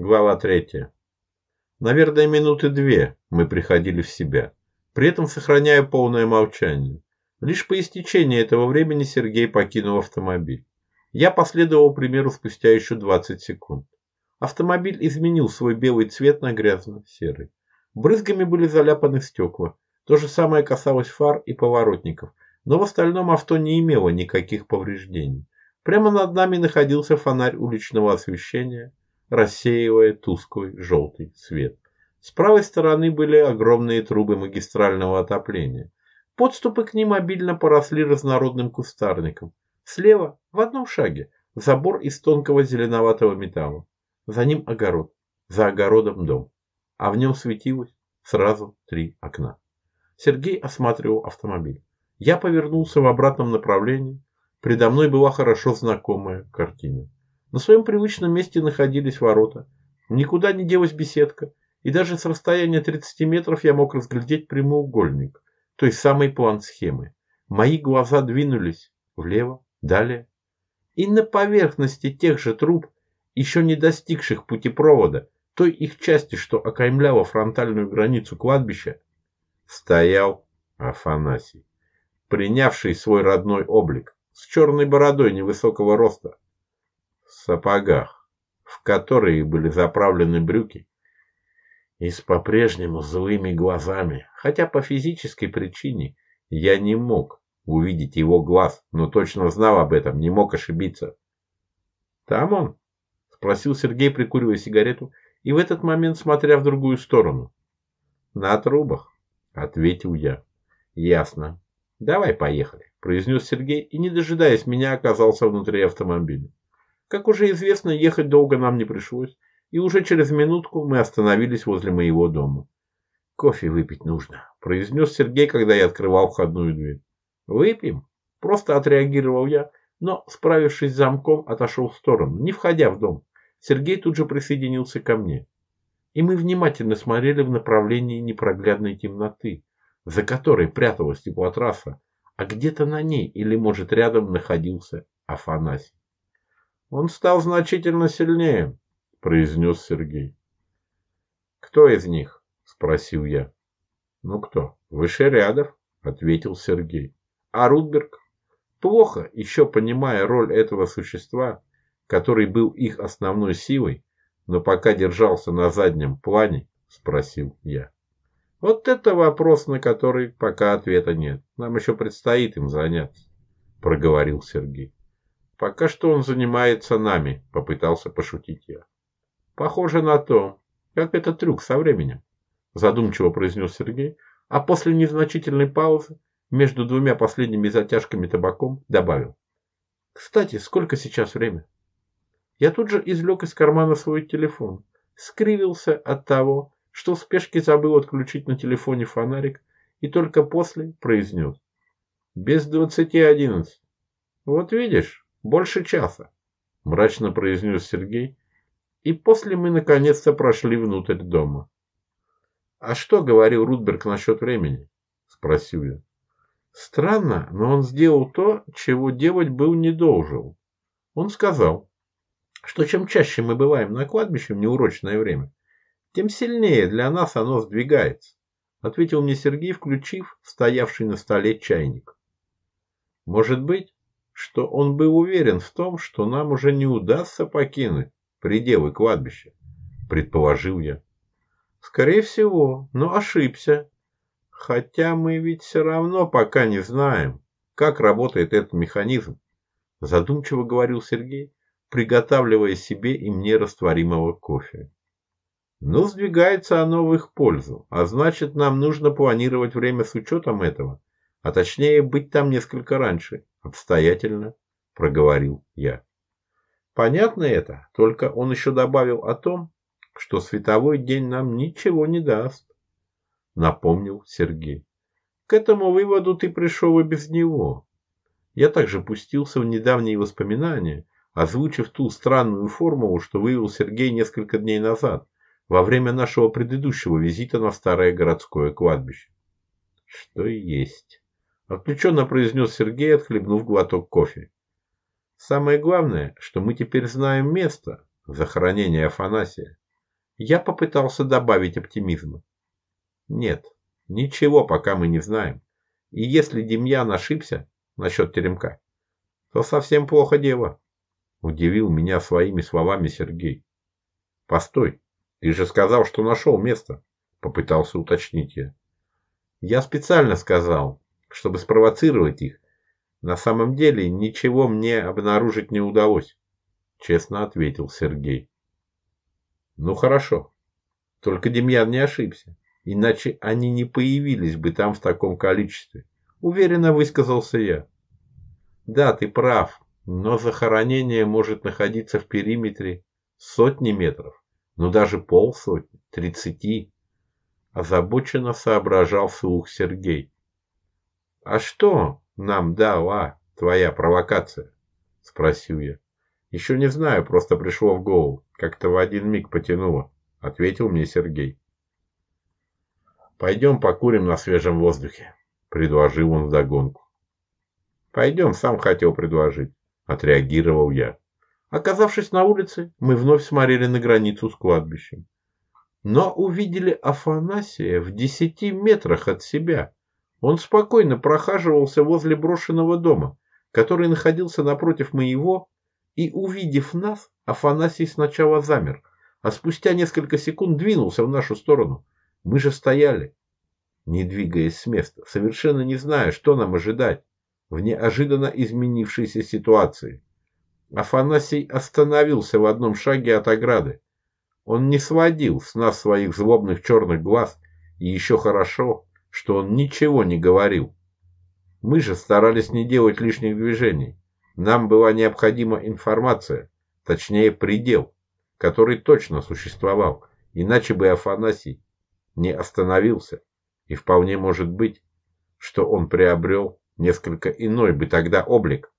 Глава третья. Наверное, минуты две мы приходили в себя, при этом сохраняя полное молчание. Лишь по истечении этого времени Сергей покинул автомобиль. Я последовал примеру спустя еще 20 секунд. Автомобиль изменил свой белый цвет на грязно-серый. Брызгами были заляпаны стекла. То же самое касалось фар и поворотников, но в остальном авто не имело никаких повреждений. Прямо над нами находился фонарь уличного освещения, рассеивая тусклый желтый свет. С правой стороны были огромные трубы магистрального отопления. Подступы к ним обильно поросли разнородным кустарником. Слева, в одном шаге, забор из тонкого зеленоватого металла. За ним огород, за огородом дом. А в нем светилось сразу три окна. Сергей осматривал автомобиль. Я повернулся в обратном направлении. Предо мной была хорошо знакомая картина. На своем привычном месте находились ворота. Никуда не делась беседка. И даже с расстояния 30 метров я мог разглядеть прямоугольник, той самой план схемы. Мои глаза двинулись влево, далее. И на поверхности тех же труб, еще не достигших путепровода, той их части, что окаймляла фронтальную границу кладбища, стоял Афанасий, принявший свой родной облик, с черной бородой невысокого роста, сапогах, в которые были заправлены брюки, и с по-прежнему злыми глазами, хотя по физической причине я не мог увидеть его глаз, но точно знал об этом, не мог ошибиться. «Там он?» – спросил Сергей, прикуривая сигарету, и в этот момент смотря в другую сторону. «На трубах», – ответил я. «Ясно. Давай поехали», – произнес Сергей и, не дожидаясь меня, оказался внутри автомобиля. Как уже известно, ехать долго нам не пришлось, и уже через минутку мы остановились возле моего дома. «Кофе выпить нужно», – произнес Сергей, когда я открывал входную дверь. «Выпьем?» – просто отреагировал я, но, справившись с замком, отошел в сторону, не входя в дом. Сергей тут же присоединился ко мне. И мы внимательно смотрели в направлении непроглядной темноты, за которой пряталась теплотрасса, а где-то на ней или, может, рядом находился Афанасий. Он стал значительно сильнее, произнес Сергей. Кто из них? спросил я. Ну кто? Выше рядов, ответил Сергей. А Рудберг? Плохо, еще понимая роль этого существа, который был их основной силой, но пока держался на заднем плане, спросил я. Вот это вопрос, на который пока ответа нет. Нам еще предстоит им заняться, проговорил Сергей. Пока что он занимается нами, попытался пошутить я. Похоже на то, как этот трюк со временем, задумчиво произнес Сергей, а после незначительной паузы между двумя последними затяжками табаком добавил. Кстати, сколько сейчас время? Я тут же извлек из кармана свой телефон, скривился от того, что в спешке забыл отключить на телефоне фонарик и только после произнес. Без двадцати одиннадцать. Вот видишь, больше часа, мрачно произнес Сергей и после мы наконец-то прошли внутрь дома. «А что говорил Рудберг насчет времени?» – спросил я. Странно, но он сделал то, чего делать был не должен. Он сказал, что чем чаще мы бываем на кладбище в неурочное время, тем сильнее для нас оно сдвигается, ответил мне Сергей, включив стоявший на столе чайник. Может быть, что он был уверен в том, что нам уже не удастся покинуть пределы кладбища, предположил я. Скорее всего, но ошибся. Хотя мы ведь все равно пока не знаем, как работает этот механизм, задумчиво говорил Сергей, приготавливая себе и мне растворимого кофе. Но сдвигается оно в их пользу, а значит нам нужно планировать время с учетом этого, а точнее быть там несколько раньше, обстоятельно, проговорил я. Понятно это, только он еще добавил о том, что световой день нам ничего не даст, напомнил Сергей. К этому выводу ты пришел и без него. Я также пустился в недавние воспоминания, озвучив ту странную формулу, что вывел Сергей несколько дней назад, во время нашего предыдущего визита на старое городское кладбище. Что есть. Отключенно произнес Сергей, отхлебнув глоток кофе. Самое главное, что мы теперь знаем место захоронения Афанасия. Я попытался добавить оптимизма. Нет, ничего пока мы не знаем. И если Демьян ошибся насчет теремка, то совсем плохо дело. Удивил меня своими словами Сергей. Постой, ты же сказал, что нашел место. Попытался уточнить я. Я специально сказал, чтобы спровоцировать их. На самом деле ничего мне обнаружить не удалось, честно ответил Сергей. Ну хорошо, только Демьян не ошибся, иначе они не появились бы там в таком количестве. Уверенно высказался я. Да, ты прав, но захоронение может находиться в периметре сотни метров, но даже полсотни, тридцати. Озабоченно соображал вслух Сергей. «А что нам дала твоя провокация?» – спросил я. «Еще не знаю, просто пришло в голову. Как-то в один миг потянуло», – ответил мне Сергей. «Пойдем покурим на свежем воздухе», – предложил он вдогонку. «Пойдем, сам хотел предложить», – отреагировал я. Оказавшись на улице, мы вновь смотрели на границу с кладбищем но увидели Афанасия в десяти метрах от себя. Он спокойно прохаживался возле брошенного дома, который находился напротив моего, и, увидев нас, Афанасий сначала замер, а спустя несколько секунд двинулся в нашу сторону. Мы же стояли, не двигаясь с места, совершенно не зная, что нам ожидать в неожиданно изменившейся ситуации. Афанасий остановился в одном шаге от ограды, он не сводил с нас своих злобных черных глаз, и еще хорошо, что он ничего не говорил. Мы же старались не делать лишних движений. Нам была необходима информация, точнее предел, который точно существовал, иначе бы Афанасий не остановился. И вполне может быть, что он приобрел несколько иной бы тогда облик,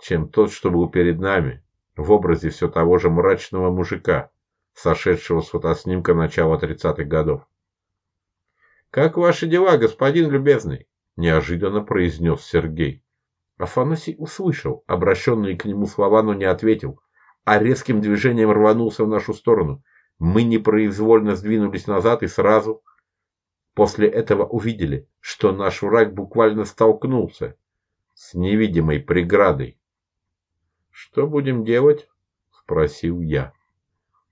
чем тот, что был перед нами, в образе все того же мрачного мужика, сошедшего с фотоснимка начала 30-х годов. «Как ваши дела, господин любезный?» – неожиданно произнес Сергей. Афанасий услышал обращенные к нему слова, но не ответил, а резким движением рванулся в нашу сторону. Мы непроизвольно сдвинулись назад и сразу после этого увидели, что наш враг буквально столкнулся с невидимой преградой. «Что будем делать?» – спросил я.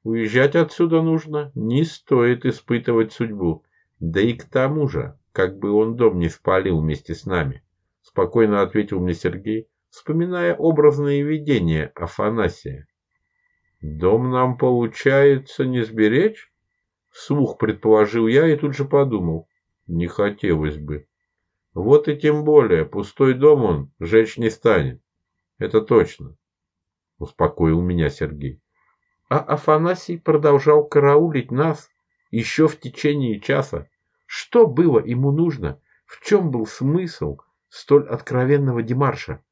Уезжать отсюда нужно, не стоит испытывать судьбу. Да и к тому же, как бы он дом не спалил вместе с нами, спокойно ответил мне Сергей, вспоминая образные видения Афанасия. Дом нам получается не сберечь? Вслух предположил я и тут же подумал. Не хотелось бы. Вот и тем более, пустой дом он жечь не станет. Это точно. Успокоил меня Сергей а Афанасий продолжал караулить нас еще в течение часа. Что было ему нужно? В чем был смысл столь откровенного демарша?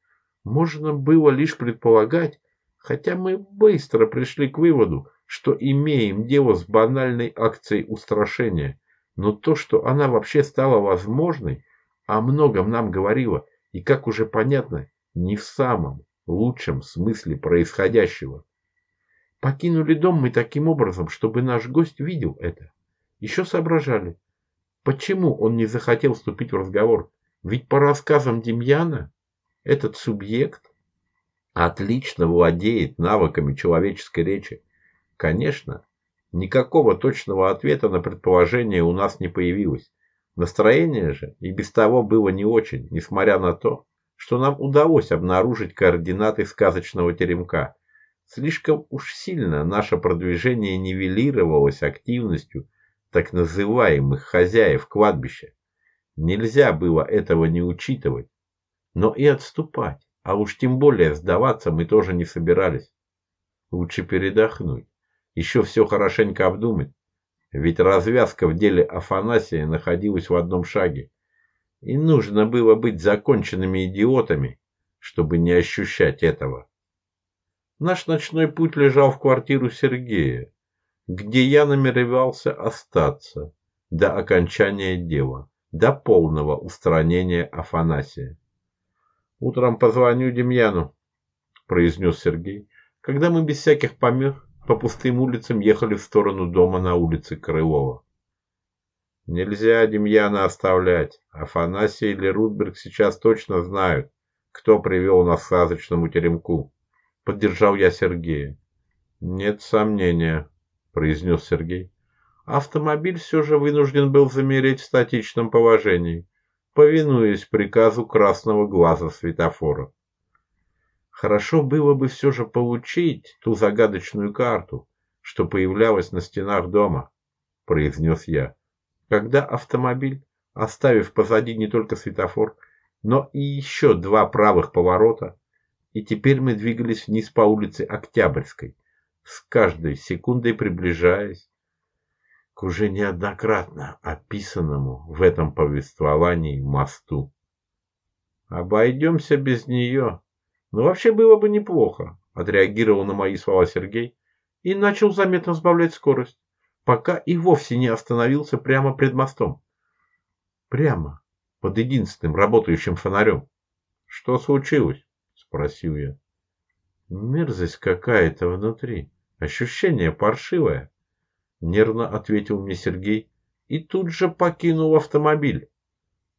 Можно было лишь предполагать, хотя мы быстро пришли к выводу, что имеем дело с банальной акцией устрашения. Но то, что она вообще стала возможной, о многом нам говорило, и, как уже понятно, не в самом лучшем смысле происходящего. Покинули дом мы таким образом, чтобы наш гость видел это. Еще соображали, почему он не захотел вступить в разговор. Ведь по рассказам Демьяна, этот субъект отлично владеет навыками человеческой речи. Конечно, никакого точного ответа на предположение у нас не появилось. Настроение же и без того было не очень, несмотря на то, что нам удалось обнаружить координаты сказочного теремка – Слишком уж сильно наше продвижение нивелировалось активностью так называемых хозяев кладбища. Нельзя было этого не учитывать. Но и отступать, а уж тем более сдаваться мы тоже не собирались. Лучше передохнуть, еще все хорошенько обдумать. Ведь развязка в деле Афанасия находилась в одном шаге. И нужно было быть законченными идиотами, чтобы не ощущать этого. Наш ночной путь лежал в квартиру Сергея, где я намеревался остаться до окончания дела, до полного устранения Афанасия. «Утром позвоню Демьяну», – произнес Сергей, когда мы без всяких помех по пустым улицам ехали в сторону дома на улице Крылова. Нельзя Демьяна оставлять. Афанасий или Рудберг сейчас точно знают, кто привел нас к сказочному теремку. Поддержал я Сергея. Нет сомнения, произнес Сергей. Автомобиль все же вынужден был замереть в статичном положении, повинуясь приказу красного глаза светофора. Хорошо было бы все же получить ту загадочную карту, что появлялась на стенах дома, произнес я когда автомобиль, оставив позади не только светофор, но и еще два правых поворота, и теперь мы двигались вниз по улице Октябрьской, с каждой секундой приближаясь к уже неоднократно описанному в этом повествовании мосту. Обойдемся без нее. Но вообще было бы неплохо, отреагировал на мои слова Сергей и начал заметно сбавлять скорость пока и вовсе не остановился прямо пред мостом. Прямо под единственным работающим фонарем. Что случилось? Спросил я. Мерзость какая-то внутри. Ощущение паршивое. Нервно ответил мне Сергей и тут же покинул автомобиль.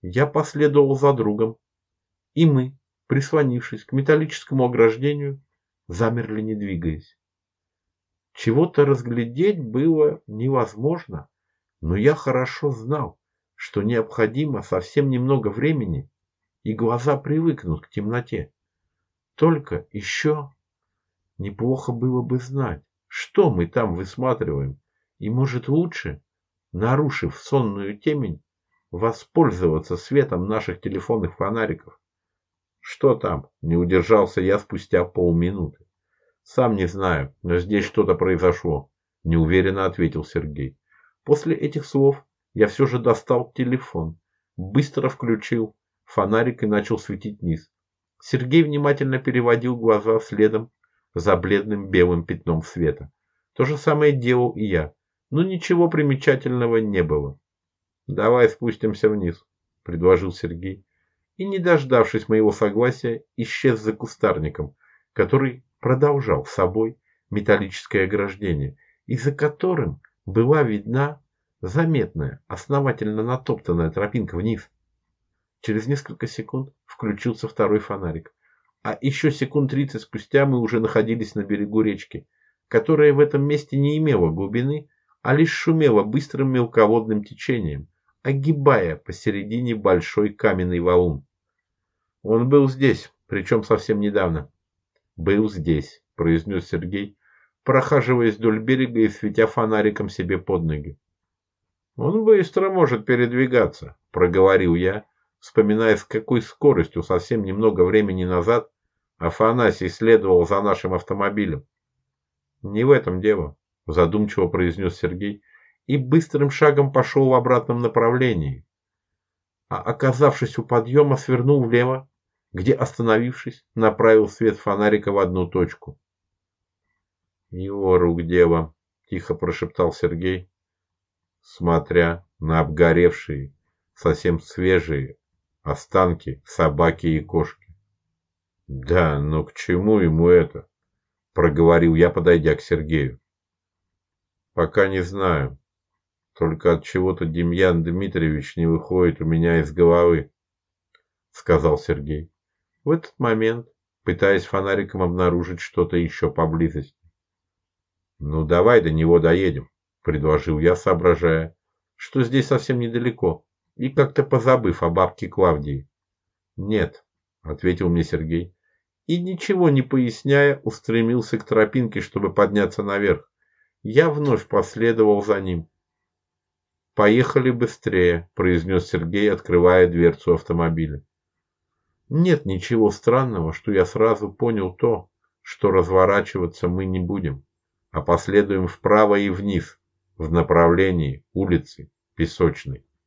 Я последовал за другом. И мы, прислонившись к металлическому ограждению, замерли не двигаясь. Чего-то разглядеть было невозможно, но я хорошо знал, что необходимо совсем немного времени, и глаза привыкнут к темноте. Только еще неплохо было бы знать, что мы там высматриваем, и, может, лучше, нарушив сонную темень, воспользоваться светом наших телефонных фонариков. Что там? Не удержался я спустя полминуты. Сам не знаю, но здесь что-то произошло, неуверенно ответил Сергей. После этих слов я все же достал телефон, быстро включил фонарик и начал светить вниз. Сергей внимательно переводил глаза следом за бледным белым пятном света. То же самое делал и я, но ничего примечательного не было. Давай спустимся вниз, предложил Сергей, и не дождавшись моего согласия, исчез за кустарником, который продолжал собой металлическое ограждение, и за которым была видна заметная, основательно натоптанная тропинка вниз. Через несколько секунд включился второй фонарик, а еще секунд тридцать спустя мы уже находились на берегу речки, которая в этом месте не имела глубины, а лишь шумела быстрым мелководным течением, огибая посередине большой каменный валун. Он был здесь, причем совсем недавно был здесь, произнес Сергей, прохаживаясь вдоль берега и светя фонариком себе под ноги. Он быстро может передвигаться, проговорил я, вспоминая, с какой скоростью совсем немного времени назад Афанасий следовал за нашим автомобилем. Не в этом дело, задумчиво произнес Сергей и быстрым шагом пошел в обратном направлении. А оказавшись у подъема, свернул влево где, остановившись, направил свет фонарика в одну точку. «Его рук дело», — тихо прошептал Сергей, смотря на обгоревшие, совсем свежие останки собаки и кошки. «Да, но к чему ему это?» — проговорил я, подойдя к Сергею. «Пока не знаю. Только от чего-то Демьян Дмитриевич не выходит у меня из головы», — сказал Сергей в этот момент пытаясь фонариком обнаружить что-то еще поблизости. «Ну, давай до него доедем», — предложил я, соображая, что здесь совсем недалеко, и как-то позабыв о бабке Клавдии. «Нет», — ответил мне Сергей, и, ничего не поясняя, устремился к тропинке, чтобы подняться наверх. Я вновь последовал за ним. «Поехали быстрее», — произнес Сергей, открывая дверцу автомобиля. Нет ничего странного, что я сразу понял то, что разворачиваться мы не будем, а последуем вправо и вниз, в направлении улицы Песочной.